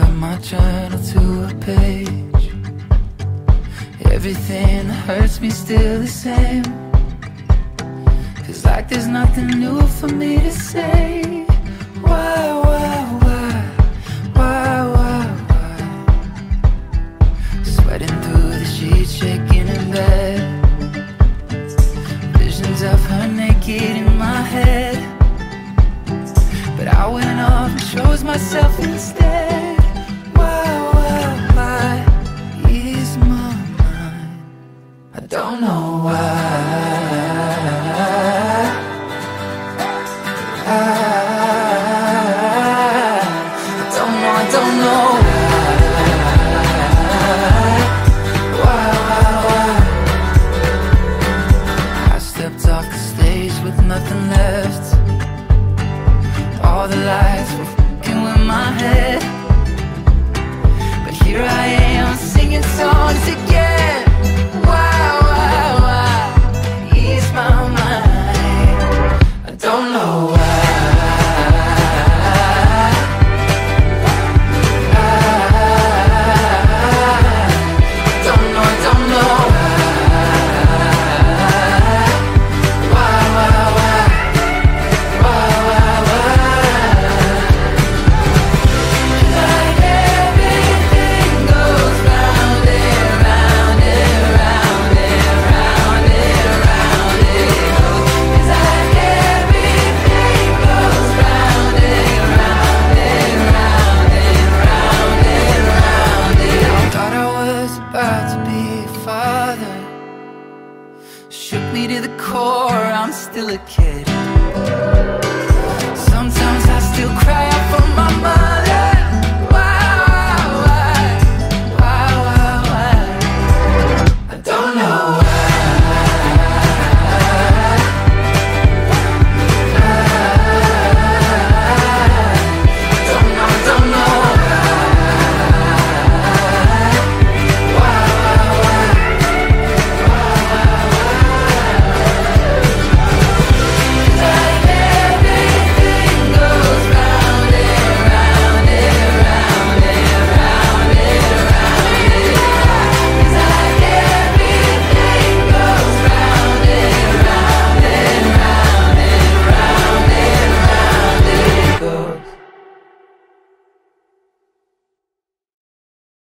up my journal to a page. Everything that hurts me still the same. Feels like there's nothing new for me to say. Why, why, why, why, why, why? Sweating through the sheets, shaking in bed. Visions of her naked in my head. But I went off and chose myself instead. Don't know why. I don't know, I don't know father. Shook me to the core, I'm still a kid. Sometimes I still cry